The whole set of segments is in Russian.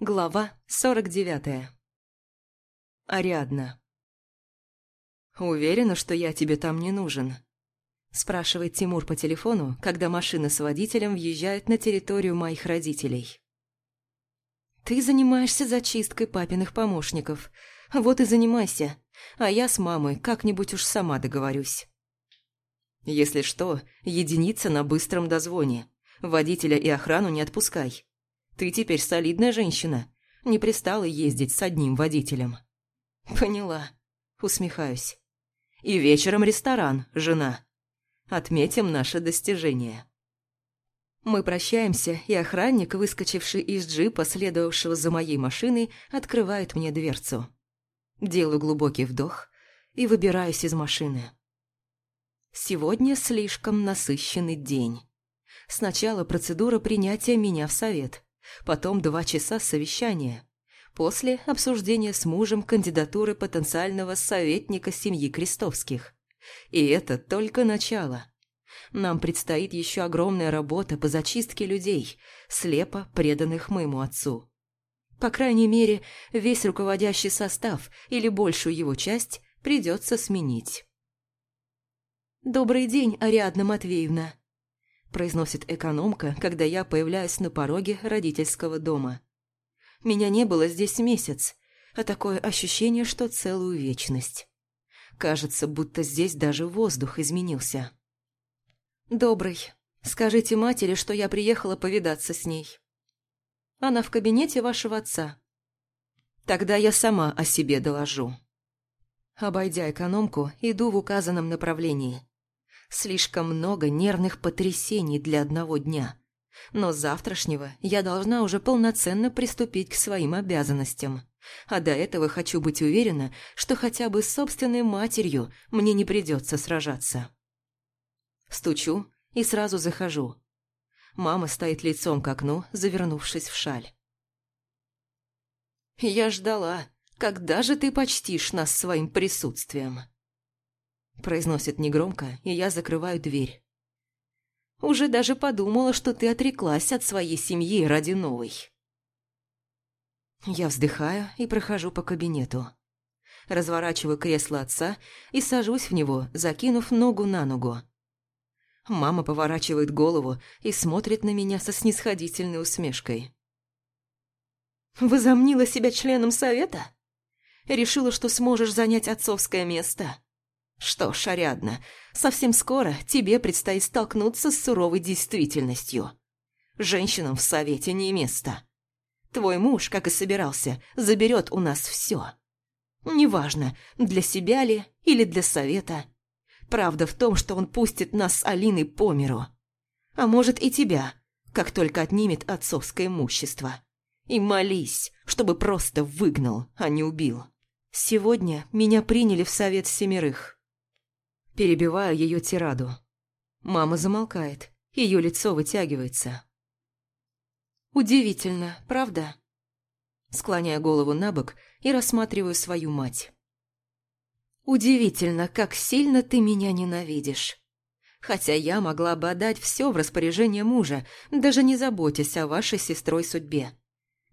Глава 49 Ариадна «Уверена, что я тебе там не нужен?» Спрашивает Тимур по телефону, когда машина с водителем въезжает на территорию моих родителей. «Ты занимаешься зачисткой папиных помощников. Вот и занимайся, а я с мамой как-нибудь уж сама договорюсь». «Если что, единица на быстром дозвоне. Водителя и охрану не отпускай. Ты теперь солидная женщина. Не пристала ездить с одним водителем». «Поняла», усмехаюсь. «И вечером ресторан, жена. Отметим наше достижение». Мы прощаемся, и охранник, выскочивший из джипа, следовавшего за моей машиной, открывает мне дверцу. Делаю глубокий вдох и выбираюсь из машины. Сегодня слишком насыщенный день. Сначала процедура принятия меня в совет, потом два часа совещания, после обсуждения с мужем кандидатуры потенциального советника семьи Крестовских. И это только начало. Нам предстоит еще огромная работа по зачистке людей, слепо преданных моему отцу. По крайней мере, весь руководящий состав или большую его часть придется сменить. «Добрый день, Ариадна Матвеевна», – произносит экономка, когда я появляюсь на пороге родительского дома. Меня не было здесь месяц, а такое ощущение, что целую вечность. Кажется, будто здесь даже воздух изменился. «Добрый. Скажите матери, что я приехала повидаться с ней. Она в кабинете вашего отца. Тогда я сама о себе доложу». Обойдя экономку, иду в указанном направлении. Слишком много нервных потрясений для одного дня. Но завтрашнего я должна уже полноценно приступить к своим обязанностям. А до этого хочу быть уверена, что хотя бы с собственной матерью мне не придется сражаться. Стучу и сразу захожу. Мама стоит лицом к окну, завернувшись в шаль. «Я ждала. Когда же ты почтишь нас своим присутствием?» Произносит негромко, и я закрываю дверь. Уже даже подумала, что ты отреклась от своей семьи ради новой. Я вздыхаю и прохожу по кабинету. Разворачиваю кресло отца и сажусь в него, закинув ногу на ногу. Мама поворачивает голову и смотрит на меня со снисходительной усмешкой. «Возомнила себя членом совета? Решила, что сможешь занять отцовское место?» Что ж, Ариадна, совсем скоро тебе предстоит столкнуться с суровой действительностью. Женщинам в совете не место. Твой муж, как и собирался, заберет у нас все. Неважно, для себя ли или для совета. Правда в том, что он пустит нас с Алиной по миру. А может и тебя, как только отнимет отцовское имущество. И молись, чтобы просто выгнал, а не убил. Сегодня меня приняли в совет семерых перебивая ее тираду. Мама замолкает, ее лицо вытягивается. «Удивительно, правда?» Склоняя голову на бок и рассматриваю свою мать. «Удивительно, как сильно ты меня ненавидишь. Хотя я могла бы отдать все в распоряжение мужа, даже не заботясь о вашей сестрой судьбе.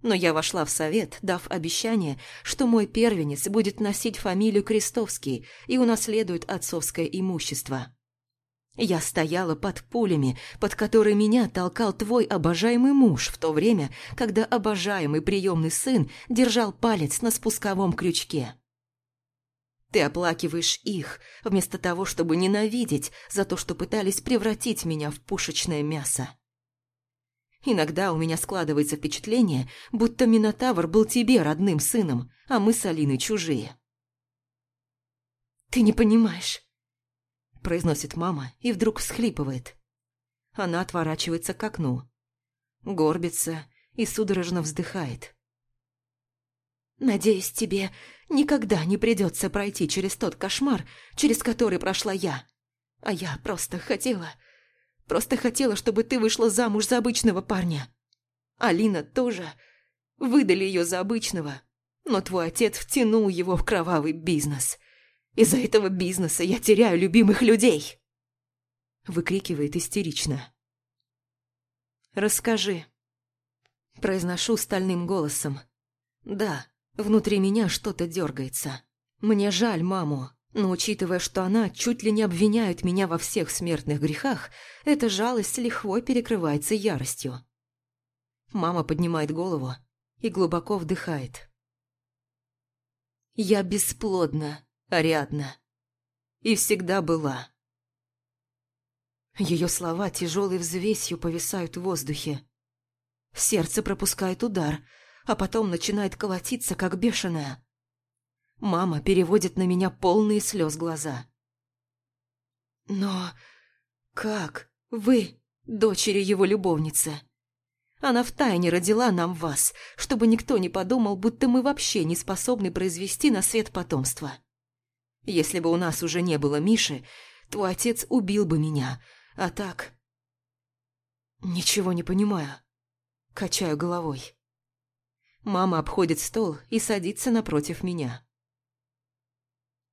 Но я вошла в совет, дав обещание, что мой первенец будет носить фамилию Крестовский и унаследует отцовское имущество. Я стояла под пулями, под которые меня толкал твой обожаемый муж в то время, когда обожаемый приемный сын держал палец на спусковом крючке. Ты оплакиваешь их, вместо того, чтобы ненавидеть за то, что пытались превратить меня в пушечное мясо. Иногда у меня складывается впечатление, будто Минотавр был тебе родным сыном, а мы с Алиной чужие. «Ты не понимаешь», – произносит мама и вдруг всхлипывает. Она отворачивается к окну, горбится и судорожно вздыхает. «Надеюсь, тебе никогда не придется пройти через тот кошмар, через который прошла я. А я просто хотела, Просто хотела, чтобы ты вышла замуж за обычного парня. Алина тоже. Выдали ее за обычного. Но твой отец втянул его в кровавый бизнес. Из-за этого бизнеса я теряю любимых людей. Выкрикивает истерично. Расскажи. Произношу стальным голосом. Да, внутри меня что-то дергается. Мне жаль маму, но учитывая, что она чуть ли не обвиняет меня во всех смертных грехах, эта жалость лихвой перекрывается яростью. Мама поднимает голову и глубоко вдыхает. «Я бесплодна, Ариадна, и всегда была». Ее слова тяжелой взвесью повисают в воздухе. Сердце пропускает удар, а потом начинает колотиться, как бешеное. Мама переводит на меня полные слез глаза. «Но как вы, дочери его любовницы?» Она втайне родила нам вас, чтобы никто не подумал, будто мы вообще не способны произвести на свет потомство. Если бы у нас уже не было Миши, твой отец убил бы меня, а так... Ничего не понимаю. Качаю головой. Мама обходит стол и садится напротив меня.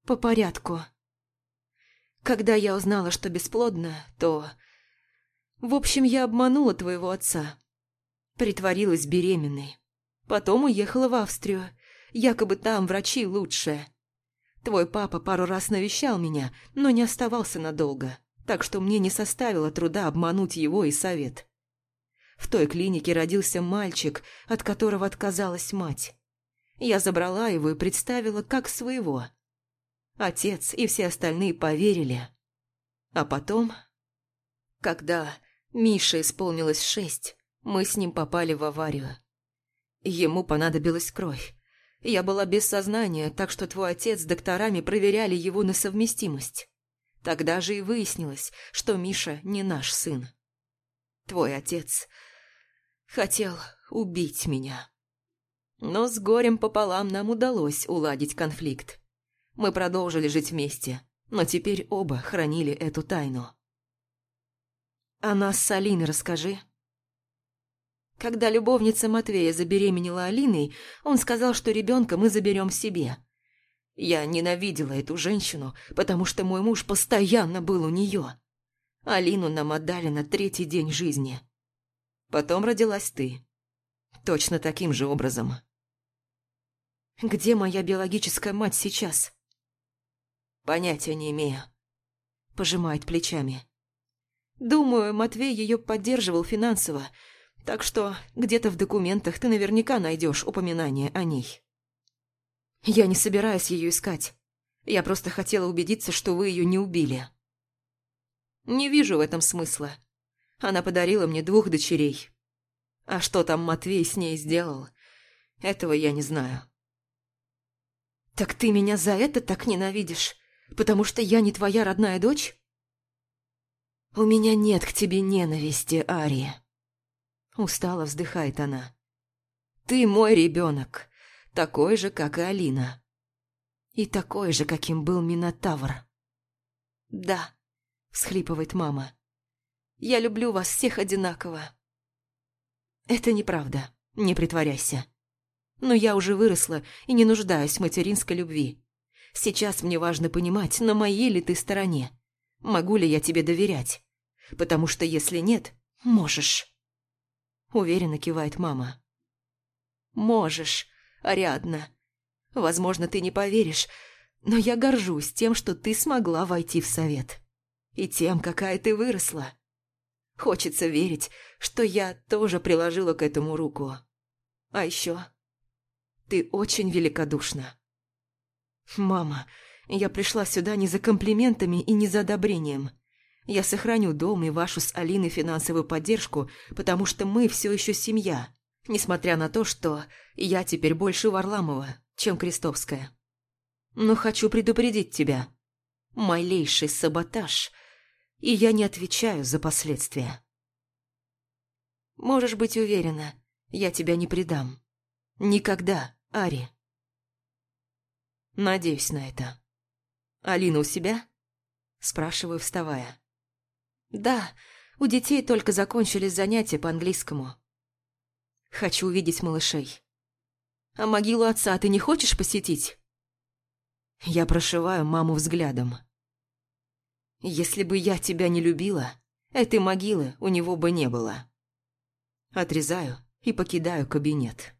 По порядку. Когда я узнала, что бесплодна, то... В общем, я обманула твоего отца. Притворилась беременной. Потом уехала в Австрию. Якобы там врачи лучше. Твой папа пару раз навещал меня, но не оставался надолго, так что мне не составило труда обмануть его и совет. В той клинике родился мальчик, от которого отказалась мать. Я забрала его и представила как своего. Отец и все остальные поверили. А потом, когда Мише исполнилось шесть, мы с ним попали в аварию. Ему понадобилась кровь. Я была без сознания, так что твой отец с докторами проверяли его на совместимость. Тогда же и выяснилось, что Миша не наш сын. Твой отец хотел убить меня. Но с горем пополам нам удалось уладить конфликт. Мы продолжили жить вместе, но теперь оба хранили эту тайну. «А нас с Алиной расскажи», когда любовница Матвея забеременела Алиной, он сказал, что ребенка мы заберем себе. Я ненавидела эту женщину, потому что мой муж постоянно был у нее. Алину нам отдали на третий день жизни. Потом родилась ты. Точно таким же образом. Где моя биологическая мать сейчас? Понятия не имею. Пожимает плечами. Думаю, Матвей ее поддерживал финансово, так что где-то в документах ты наверняка найдешь упоминание о ней. Я не собираюсь ее искать. Я просто хотела убедиться, что вы ее не убили. Не вижу в этом смысла. Она подарила мне двух дочерей. А что там Матвей с ней сделал, этого я не знаю. Так ты меня за это так ненавидишь? Потому что я не твоя родная дочь? У меня нет к тебе ненависти, Ария. Устало вздыхает она. «Ты мой ребенок, такой же, как и Алина. И такой же, каким был Минотавр». «Да», — всхлипывает мама. «Я люблю вас всех одинаково». «Это неправда, не притворяйся. Но я уже выросла и не нуждаюсь в материнской любви. Сейчас мне важно понимать, на моей ли ты стороне. Могу ли я тебе доверять? Потому что если нет, можешь». Уверенно кивает мама. Можешь, Ариадна. Возможно, ты не поверишь, но я горжусь тем, что ты смогла войти в совет. И тем, какая ты выросла. Хочется верить, что я тоже приложила к этому руку. А еще ты очень великодушна. Мама, я пришла сюда не за комплиментами и не за одобрением. Я сохраню дом и вашу с Алиной финансовую поддержку, потому что мы все еще семья, несмотря на то, что я теперь больше Варламова, чем Крестовская. Но хочу предупредить тебя. Малейший саботаж, и я не отвечаю за последствия. Можешь быть уверена, я тебя не предам. Никогда, Ари. Надеюсь на это. Алина у себя? Спрашиваю, вставая. Да, у детей только закончились занятия по английскому. Хочу увидеть малышей. А могилу отца ты не хочешь посетить? Я прошиваю маму взглядом. Если бы я тебя не любила, этой могилы у него бы не было. Отрезаю и покидаю кабинет.